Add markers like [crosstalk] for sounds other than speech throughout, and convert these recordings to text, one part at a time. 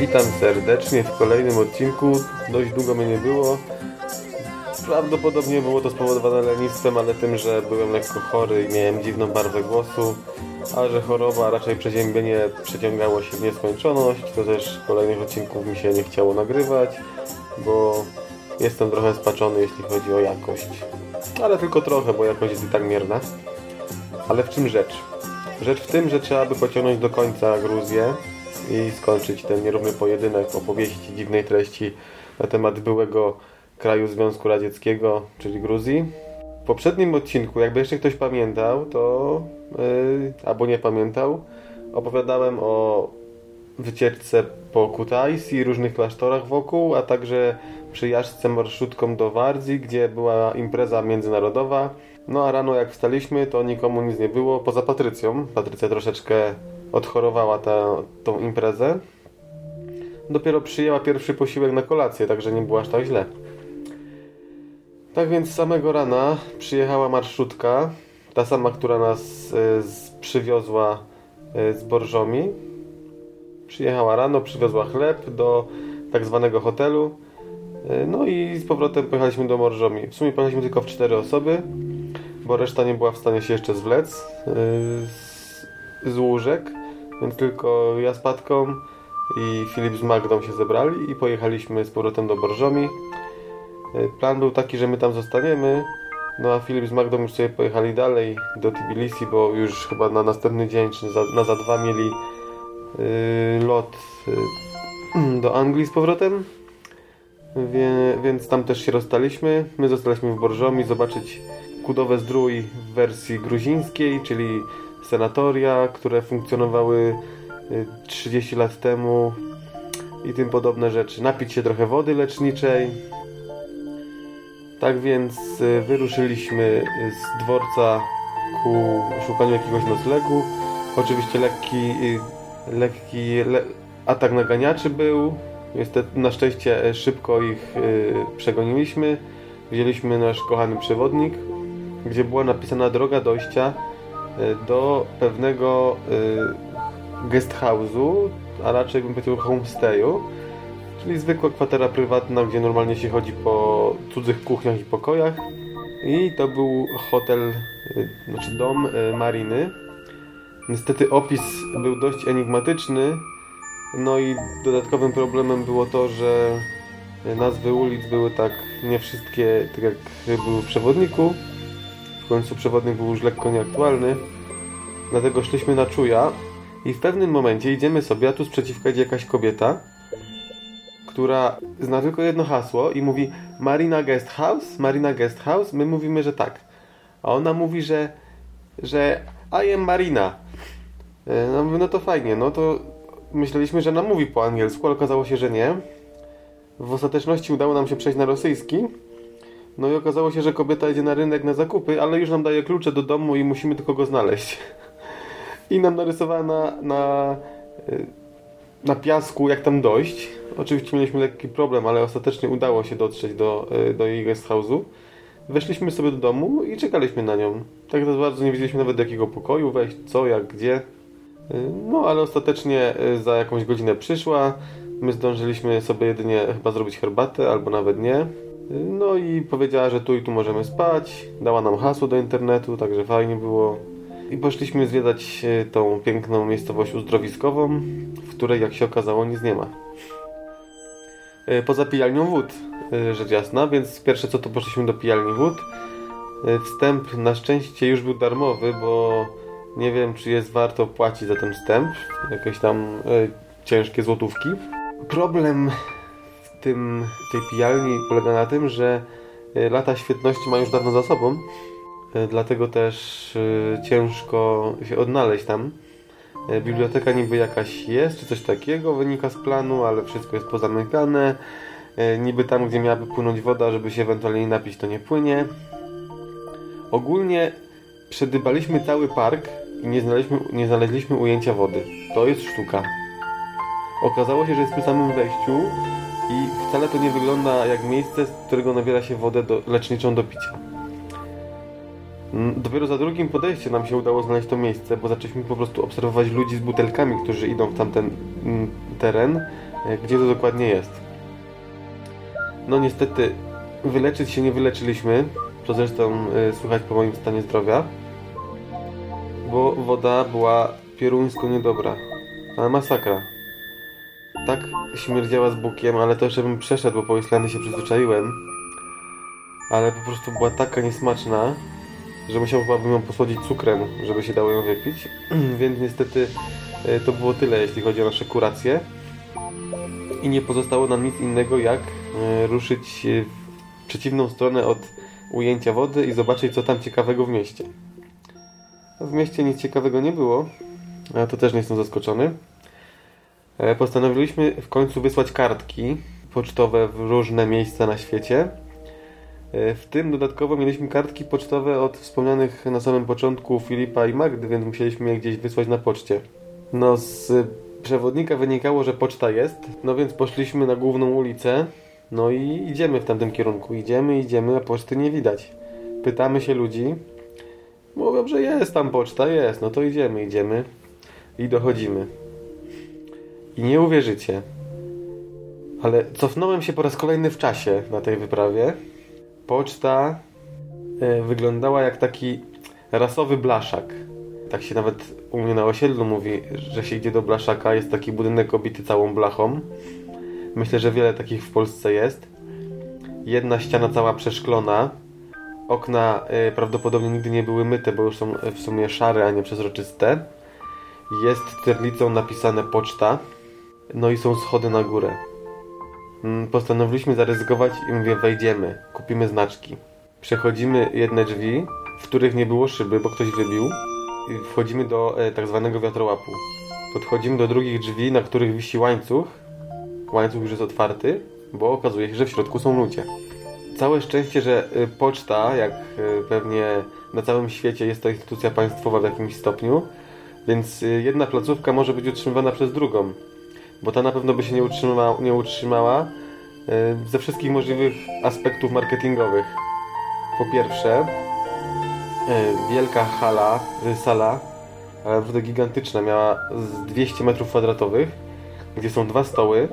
Witam serdecznie w kolejnym odcinku. Dość długo mnie nie było. Prawdopodobnie było to spowodowane lenistwem, ale tym, że byłem lekko chory i miałem dziwną barwę głosu, a że choroba, a raczej przeziębienie przeciągało się w nieskończoność, to też kolejnych odcinków mi się nie chciało nagrywać, bo jestem trochę spaczony, jeśli chodzi o jakość. Ale tylko trochę, bo jakość jest i tak mierna. Ale w czym rzecz? Rzecz w tym, że trzeba by pociągnąć do końca Gruzję i skończyć ten nierówny pojedynek opowieści dziwnej treści na temat byłego kraju Związku Radzieckiego, czyli Gruzji. W poprzednim odcinku, jakby jeszcze ktoś pamiętał, to yy, albo nie pamiętał, opowiadałem o wycieczce po Kutaisi i różnych klasztorach wokół, a także przyjażdżce marszutką do Wardzi, gdzie była impreza międzynarodowa. No a rano jak wstaliśmy, to nikomu nic nie było, poza Patrycją. Patrycja troszeczkę odchorowała tę, tą imprezę. Dopiero przyjęła pierwszy posiłek na kolację, także nie było aż tak źle. Tak więc samego rana przyjechała marszutka, ta sama, która nas y, z, przywiozła y, z Borżomi. Przyjechała rano, przywiozła chleb do tak zwanego hotelu. Y, no i z powrotem pojechaliśmy do Borżomi. W sumie pojechaliśmy tylko w cztery osoby, bo reszta nie była w stanie się jeszcze zwlec z, z łóżek, więc tylko ja z Patką i Filip z Magdą się zebrali i pojechaliśmy z powrotem do Borżomi. Plan był taki, że my tam zostaniemy, no a Filip z Magdą już sobie pojechali dalej do Tbilisi, bo już chyba na następny dzień, czy za, na za dwa mieli yy, lot yy, [clears throat] do Anglii z powrotem. Wie, więc tam też się rozstaliśmy. My zostaliśmy w Borżomi zobaczyć Kudowe Zdrój w wersji gruzińskiej, czyli senatoria, które funkcjonowały 30 lat temu i tym podobne rzeczy. Napić się trochę wody leczniczej. Tak więc wyruszyliśmy z dworca ku szukaniu jakiegoś noclegu. Oczywiście lekki, lekki le atak naganiaczy był. Niestety, na szczęście szybko ich przegoniliśmy. Wzięliśmy nasz kochany przewodnik, gdzie była napisana droga dojścia do pewnego guest house'u, a raczej bym powiedział homestayu, czyli zwykła kwatera prywatna, gdzie normalnie się chodzi po cudzych kuchniach i pokojach. I to był hotel, znaczy dom Mariny. Niestety opis był dość enigmatyczny, no i dodatkowym problemem było to, że nazwy ulic były tak nie wszystkie, tak jak były w przewodniku. W końcu przewodnik był już lekko nieaktualny. Dlatego szliśmy na czuja i w pewnym momencie idziemy sobie, a tu sprzeciwka idzie jakaś kobieta, która zna tylko jedno hasło i mówi Marina Guest House, Marina Guest House. My mówimy, że tak. A ona mówi, że, że I am Marina. No mówię, no to fajnie, no to myśleliśmy, że nam mówi po angielsku, ale okazało się, że nie. W ostateczności udało nam się przejść na rosyjski. No i okazało się, że kobieta idzie na rynek na zakupy, ale już nam daje klucze do domu i musimy tylko go znaleźć. [laughs] I nam narysowała na, na, na piasku, jak tam dojść. Oczywiście mieliśmy lekki problem, ale ostatecznie udało się dotrzeć do, do jej guest house'u. Weszliśmy sobie do domu i czekaliśmy na nią. Tak bardzo nie wiedzieliśmy nawet do jakiego pokoju wejść, co, jak, gdzie. No, ale ostatecznie za jakąś godzinę przyszła. My zdążyliśmy sobie jedynie chyba zrobić herbatę, albo nawet nie. No i powiedziała, że tu i tu możemy spać. Dała nam hasło do internetu, także fajnie było. I poszliśmy zwiedzać tą piękną miejscowość uzdrowiskową, w której jak się okazało nic nie ma. Poza pijalnią wód, rzecz jasna, więc pierwsze co to poszliśmy do pijalni wód. Wstęp na szczęście już był darmowy, bo nie wiem czy jest warto płacić za ten wstęp. Jakieś tam ciężkie złotówki. Problem w tym, tej pijalni polega na tym, że lata świetności ma już dawno za sobą. Dlatego też ciężko się odnaleźć tam. Biblioteka niby jakaś jest, czy coś takiego wynika z planu, ale wszystko jest pozamykane. Niby tam, gdzie miałaby płynąć woda, żeby się ewentualnie napić, to nie płynie. Ogólnie Przedybaliśmy cały park i nie znaleźliśmy, nie znaleźliśmy ujęcia wody. To jest sztuka. Okazało się, że jest przy samym wejściu i wcale to nie wygląda jak miejsce, z którego nabiera się wodę do, leczniczą do picia. Mm, Dopiero za drugim podejściem nam się udało znaleźć to miejsce, bo zaczęliśmy po prostu obserwować ludzi z butelkami, którzy idą w tamten mm, teren, e, gdzie to dokładnie jest. No niestety wyleczyć się nie wyleczyliśmy, co zresztą e, słychać po moim stanie zdrowia, bo woda była pieruńsko niedobra, ale masakra. Tak śmierdziała z bukiem, ale to jeszcze bym przeszedł, bo po się przyzwyczaiłem. Ale po prostu była taka niesmaczna, że musiałbym ją posłodzić cukrem, żeby się dało ją wypić. [clears throat] Więc niestety e, to było tyle, jeśli chodzi o nasze kuracje. I nie pozostało nam nic innego, jak e, ruszyć w przeciwną stronę od ujęcia wody i zobaczyć, co tam ciekawego w mieście. W mieście nic ciekawego nie było, ale to też nie jestem zaskoczony. E, Postanowiliśmy w końcu wysłać kartki pocztowe w różne miejsca na świecie. E, W tym dodatkowo mieliśmy kartki pocztowe od wspomnianych na samym początku Filipa i Magdy, więc musieliśmy je gdzieś wysłać na poczcie. No z przewodnika wynikało, że poczta jest, no więc poszliśmy na główną ulicę, no i idziemy w tamtym kierunku. Idziemy, idziemy, a poczty nie widać. Pytamy się ludzi, mówią, że jest tam poczta, jest, no to idziemy, idziemy i dochodzimy. I nie uwierzycie, ale cofnąłem się po raz kolejny w czasie na tej wyprawie. Poczta e, wyglądała jak taki rasowy blaszak. Tak się nawet u mnie na osiedlu mówi, że się idzie do blaszaka. Jest taki budynek obity całą blachą. Myślę, że wiele takich w Polsce jest. Jedna ściana cała przeszklona. Okna e, prawdopodobnie nigdy nie były myte, bo już są e, w sumie szare, a nie przezroczyste. Jest terlicą napisane poczta. No i są schody na górę. Mm, Postanowiliśmy zaryzykować i mówię, wejdziemy, kupimy znaczki. Przechodzimy jedne drzwi, w których nie było szyby, bo ktoś wybił. I wchodzimy do e, tak zwanego wiatrołapu. Podchodzimy do drugich drzwi, na których wisi łańcuch. Łańcuch już jest otwarty, bo okazuje się, że w środku są ludzie. Całe szczęście, że e, poczta, jak e, pewnie na całym świecie jest to instytucja państwowa w jakimś stopniu, więc e, jedna placówka może być utrzymywana przez drugą bo ta na pewno by się nie utrzymała, nie utrzymała e, ze wszystkich możliwych aspektów marketingowych. Po pierwsze, e, wielka hala, e, sala, ale naprawdę gigantyczna, miała z 200 metrów kwadratowych, gdzie są dwa stoły,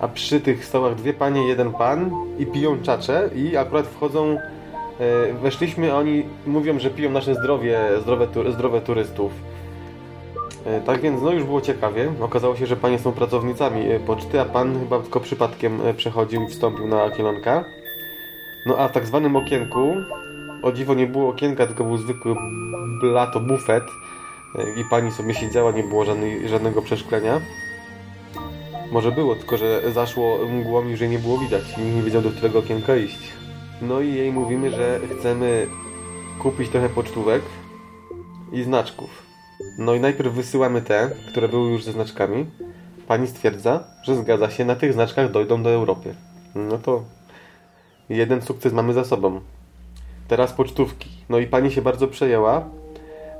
a przy tych stołach dwie panie, jeden pan i piją czacze i akurat wchodzą, weszliśmy, a oni mówią, że piją nasze zdrowie, zdrowe, zdrowe turystów. E, Tak więc no już było ciekawie. Okazało się, że panie są pracownicami e, poczty, a pan chyba tylko przypadkiem e, przechodził i wstąpił na kielonka. No a w tak zwanym okienku, o dziwo nie było okienka, tylko był zwykły blato bufet i pani sobie siedziała, nie było żadnej, żadnego przeszklenia. Może było, tylko że zaszło mgłą i że nie było widać. Nikt nie wiedział, do którego okienka iść. No i jej mówimy, że chcemy kupić trochę pocztówek i znaczków. No i najpierw wysyłamy te, które były już ze znaczkami. Pani stwierdza, że zgadza się, na tych znaczkach dojdą do Europy. No to jeden sukces mamy za sobą. Teraz pocztówki. No i pani się bardzo przejęła.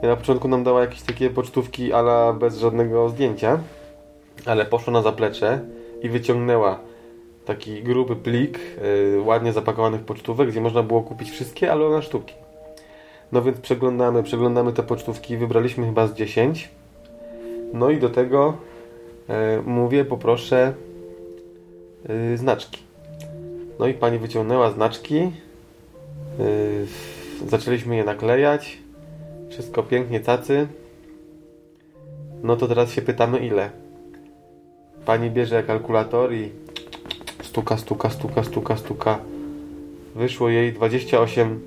Na początku nam dała jakieś takie pocztówki, ale bez żadnego zdjęcia. Ale poszła na zaplecze i wyciągnęła taki gruby plik yy, ładnie zapakowanych pocztówek, gdzie można było kupić wszystkie, ale na sztuki. No więc przeglądamy, przeglądamy te pocztówki, wybraliśmy chyba z 10. No i do tego e, mówię, poproszę e, znaczki. No i pani wyciągnęła znaczki. E, zaczęliśmy je naklejać. Wszystko pięknie, cacy. No to teraz się pytamy ile. Pani bierze kalkulator i stuka, stuka, stuka, stuka, stuka. Wyszło jej 28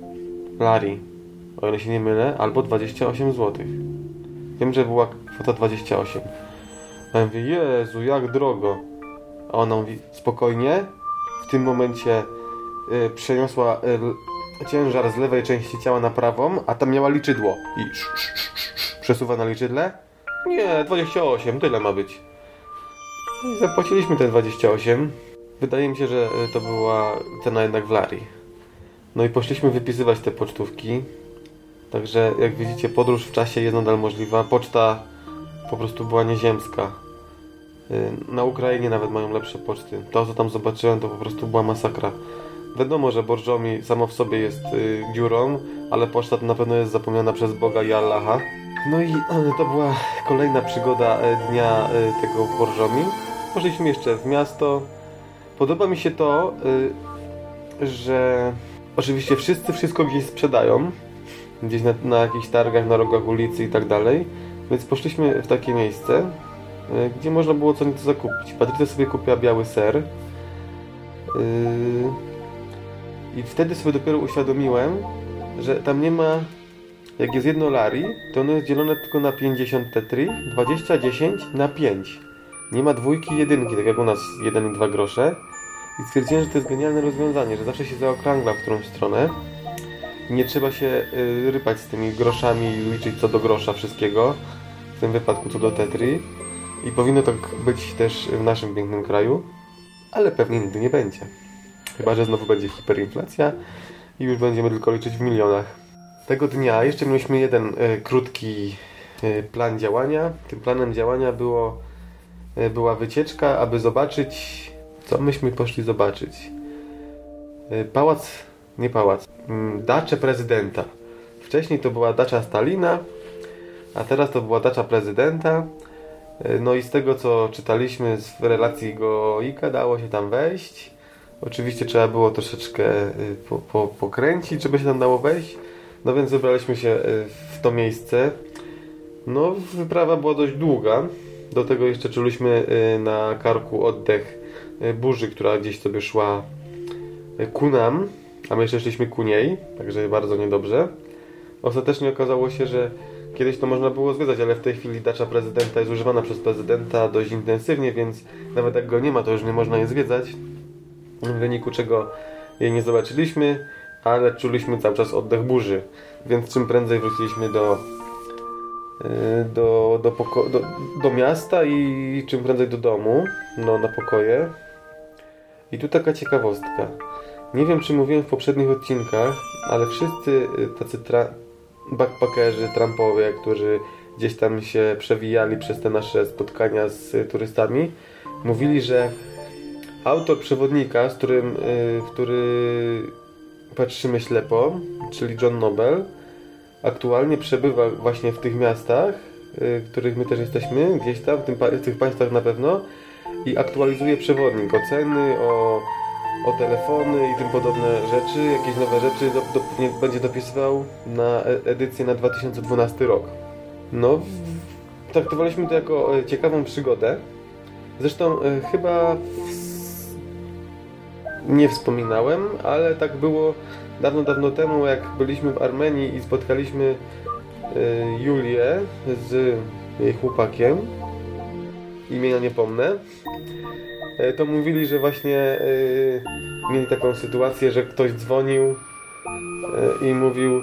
lari o ile się nie mylę, albo 28 zł. Wiem, że była kwota 28. A ja mówię, Jezu, jak drogo. A ona mówi, spokojnie. W tym momencie y, przeniosła y, ciężar z lewej części ciała na prawą, a tam miała liczydło. I sz, sz, sz, sz, przesuwa na liczydle. Nie, 28, tyle ma być. I zapłaciliśmy te 28. Wydaje mi się, że y, to była cena jednak w Lari. No i poszliśmy wypisywać te pocztówki. Także jak widzicie, podróż w czasie jest nadal możliwa. Poczta po prostu była nieziemska. Y, Na Ukrainie nawet mają lepsze poczty. To, co tam zobaczyłem, to po prostu była masakra. Wiadomo, że Borżomi samo w sobie jest y, dziurą, ale poczta to na pewno jest zapomniana przez Boga i Allaha. No i to była kolejna przygoda y, dnia y, tego w Borżomi. Poszliśmy jeszcze w miasto. Podoba mi się to, y, że oczywiście wszyscy wszystko gdzieś sprzedają. Gdzieś na, na jakichś targach, na rogach ulicy i tak dalej. Więc poszliśmy w takie miejsce, y, gdzie można było co nieco zakupić. Patrycja sobie kupiła biały ser. Y, I wtedy sobie dopiero uświadomiłem, że tam nie ma. Jak jest jedno lari, to ono jest dzielone tylko na 50 tetri, 20, 10 na 5. Nie ma dwójki i jedynki, tak jak u nas 1 i 2 grosze. I stwierdziłem, że to jest genialne rozwiązanie, że zawsze się zaokrągla w którąś stronę. Nie trzeba się y, rypać z tymi groszami i liczyć co do grosza wszystkiego. W tym wypadku co do tetri. I powinno tak być też w naszym pięknym kraju. Ale pewnie nigdy nie będzie. Chyba, że znowu będzie hiperinflacja i już będziemy tylko liczyć w milionach. Tego dnia jeszcze mieliśmy jeden e, krótki e, plan działania. Tym planem działania było, e, była wycieczka, aby zobaczyć, co myśmy poszli zobaczyć. Pałac, nie pałac, mm, daczę prezydenta. Wcześniej to była dacza Stalina, a teraz to była dacza prezydenta. E, No i z tego co czytaliśmy z relacji Goika dało się tam wejść. Oczywiście trzeba było troszeczkę y, po, po, pokręcić, żeby się tam dało wejść. No więc wybraliśmy się y, w to miejsce. No, wyprawa była dość długa. Do tego jeszcze czuliśmy y, na karku oddech burzy, która gdzieś sobie szła ku nam, a my jeszcze szliśmy ku niej, także bardzo niedobrze. Ostatecznie okazało się, że kiedyś to można było zwiedzać, ale w tej chwili dacza prezydenta jest używana przez prezydenta dość intensywnie, więc nawet jak go nie ma, to już nie można jej zwiedzać w wyniku czego jej nie zobaczyliśmy, ale czuliśmy cały czas oddech burzy, więc czym prędzej wróciliśmy do, yy, do, do, poko- do, do miasta i czym prędzej do domu, no, na pokoje. I tu taka ciekawostka. Nie wiem, czy mówiłem w poprzednich odcinkach, ale wszyscy y, tacy tra- backpackerzy, trampowie, którzy gdzieś tam się przewijali przez te nasze spotkania z turystami, mówili, że Autor przewodnika, z którym, y, w który patrzymy ślepo, czyli John Nobel, aktualnie przebywa właśnie w tych miastach, y, w których my też jesteśmy, gdzieś tam, w, tym, w tych państwach na pewno, i aktualizuje przewodnik, oceny, o, o telefony i tym podobne rzeczy, jakieś nowe rzeczy do, do, będzie dopisywał na e- edycję na 2012 rok. No, traktowaliśmy to jako e, ciekawą przygodę. Zresztą e, chyba nie wspominałem, ale tak było dawno, dawno temu, jak byliśmy w Armenii i spotkaliśmy Julię z jej chłopakiem, imienia nie pomnę, to mówili, że właśnie y, mieli taką sytuację, że ktoś dzwonił y, i mówił,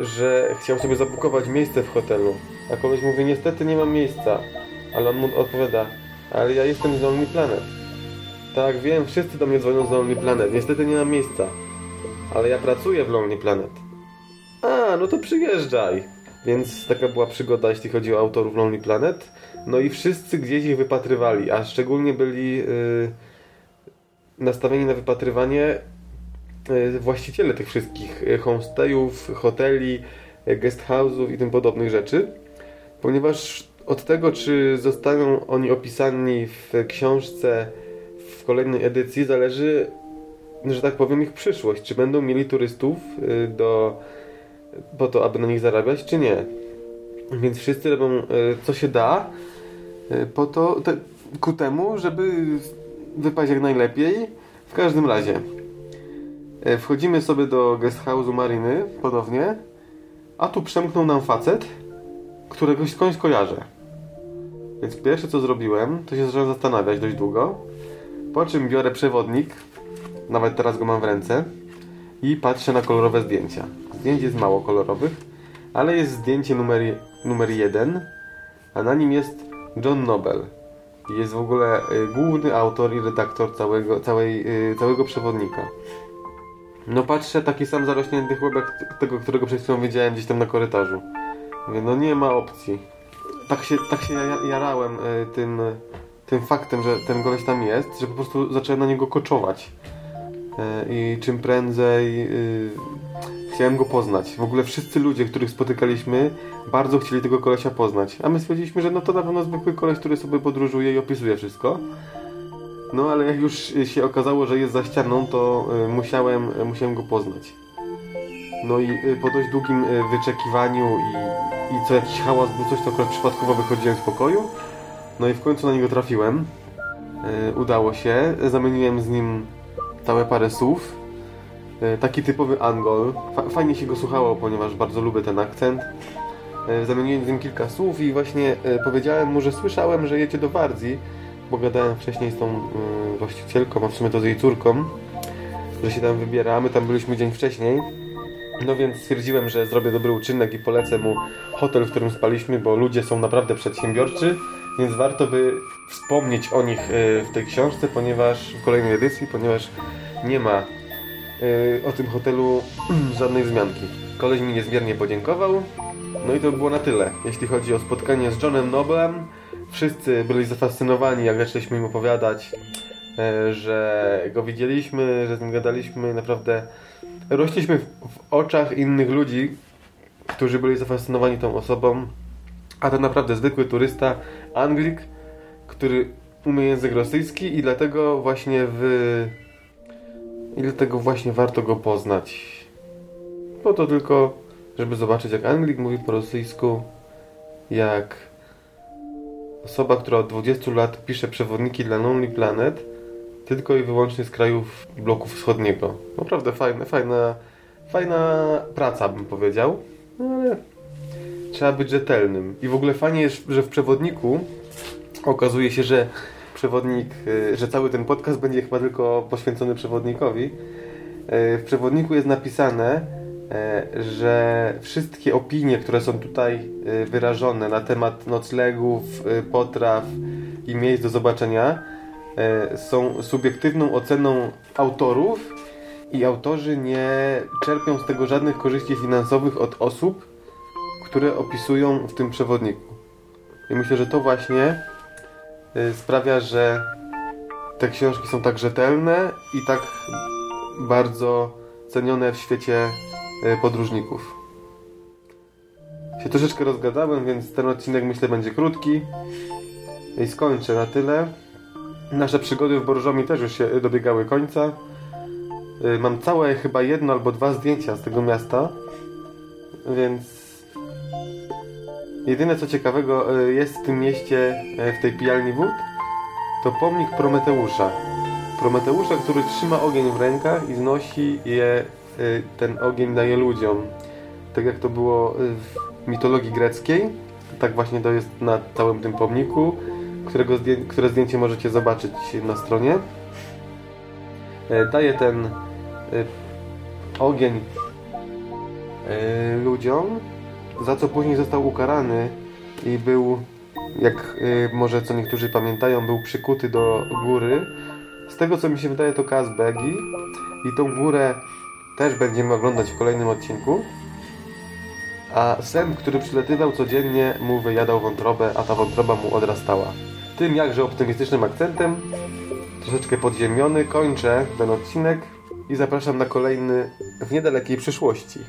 że chciał sobie zabukować miejsce w hotelu, a koleś mówi, niestety nie mam miejsca, ale on mu odpowiada, ale ja jestem z Lonely Planet. Tak, wiem, wszyscy do mnie dzwonią z Lonely Planet. Niestety nie mam miejsca. Ale ja pracuję w Lonely Planet. A, no to przyjeżdżaj. Więc taka była przygoda, jeśli chodzi o autorów Lonely Planet. No i wszyscy gdzieś ich wypatrywali, a szczególnie byli yy, nastawieni na wypatrywanie yy, właściciele tych wszystkich yy, homestayów, hoteli, yy, guest house'ów i tym podobnych rzeczy. Ponieważ od tego, czy zostaną oni opisani w książce w kolejnej edycji zależy, że tak powiem, ich przyszłość. Czy będą mieli turystów y, do, po to, aby na nich zarabiać, czy nie. Więc wszyscy robią y, co się da y, po to, te, ku temu, żeby wypaść jak najlepiej. W każdym razie y, wchodzimy sobie do guest house'u Mariny ponownie, a tu przemknął nam facet, którego skądś kojarzę. Więc pierwsze co zrobiłem, to się zacząłem zastanawiać dość długo. Po czym biorę przewodnik, nawet teraz go mam w ręce i patrzę na kolorowe zdjęcia. Zdjęć jest mało kolorowych, ale jest zdjęcie numer, numer jeden, a na nim jest John Nobel. Jest w ogóle y, główny autor i redaktor całego, całej, y, całego przewodnika. No patrzę, taki sam zarośnięty chłopek tego, którego przed chwilą widziałem gdzieś tam na korytarzu. Mówię, no nie ma opcji. Tak się, tak się ja- jarałem y, tym, tym faktem, że ten goleś tam jest, że po prostu zacząłem na niego koczować. I czym prędzej chciałem go poznać. W ogóle wszyscy ludzie, których spotykaliśmy, bardzo chcieli tego kolesia poznać. A my stwierdziliśmy, że no to na pewno zwykły koleś, który sobie podróżuje i opisuje wszystko. No ale jak już się okazało, że jest za ścianą, to y, musiałem, y, musiałem go poznać. No i y, po dość długim wyczekiwaniu i, i co jakiś hałas był coś, to akurat przypadkowo wychodziłem z pokoju. No i w końcu na niego trafiłem. Udało się. Zamieniłem z nim całe parę słów. Y, Taki typowy angol. Fa- Fajnie się go słuchało, ponieważ bardzo lubię ten akcent. Y, Zamieniłem z nim kilka słów i właśnie y, powiedziałem mu, że słyszałem, że jedzie do Wardzi, bo gadałem wcześniej z tą właścicielką, a w sumie to z jej córką, że się tam wybiera, a my tam byliśmy dzień wcześniej. No więc stwierdziłem, że zrobię dobry uczynek i polecę mu hotel, w którym spaliśmy, bo ludzie są naprawdę przedsiębiorczy, więc warto by wspomnieć o nich w tej książce, ponieważ w kolejnej edycji, ponieważ nie ma o tym hotelu [clears throat] żadnej wzmianki. Koleś mi niezmiernie podziękował. No i to było na tyle, jeśli chodzi o spotkanie z Johnem Noblem. Wszyscy byli zafascynowani, jak zaczęliśmy im opowiadać, e, że go widzieliśmy, że z nim gadaliśmy. Naprawdę rośliśmy w oczach innych ludzi, którzy byli zafascynowani tą osobą. A to naprawdę zwykły turysta, Anglik, który umie język rosyjski i dlatego właśnie w... I dlatego właśnie warto go poznać. Po to tylko, żeby zobaczyć jak Anglik mówi po rosyjsku, jak osoba, która od 20 lat pisze przewodniki dla Lonely Planet, tylko i wyłącznie z krajów bloku wschodniego. Naprawdę fajna, fajna, fajna praca bym powiedział, no ale trzeba być rzetelnym. I w ogóle fajnie jest, że w przewodniku okazuje się, że przewodnik, y, że cały ten podcast będzie chyba tylko poświęcony przewodnikowi. Y, W przewodniku jest napisane, y, że wszystkie opinie, które są tutaj wyrażone na temat noclegów, potraw i miejsc do zobaczenia, są subiektywną oceną autorów i autorzy nie czerpią z tego żadnych korzyści finansowych od osób, które opisują w tym przewodniku. I myślę, że to właśnie sprawia, że te książki są tak rzetelne i tak bardzo cenione w świecie y, podróżników. Się troszeczkę rozgadałem, więc ten odcinek myślę będzie krótki. I skończę na tyle. Nasze przygody w Borżomi też już się dobiegały końca. Y, Mam całe chyba jedno albo dwa zdjęcia z tego miasta, więc Jedyne co ciekawego e, jest w tym mieście, e, w tej pijalni wód, to pomnik Prometeusza. Prometeusza, który trzyma ogień w rękach i znosi je, e, ten ogień daje ludziom. Tak jak to było w mitologii greckiej, tak właśnie to jest na całym tym pomniku, którego zdję które zdjęcie możecie zobaczyć na stronie. Daje ten ogień ludziom, za co później został ukarany i był, jak y, może co niektórzy pamiętają, był przykuty do góry. Z tego co mi się wydaje to Kazbegi i tą górę też będziemy oglądać w kolejnym odcinku. A sęp, który przylatywał codziennie mu wyjadał wątrobę, a ta wątroba mu odrastała. Tym jakże optymistycznym akcentem, troszeczkę podziemiony, kończę ten odcinek i zapraszam na kolejny w niedalekiej przyszłości.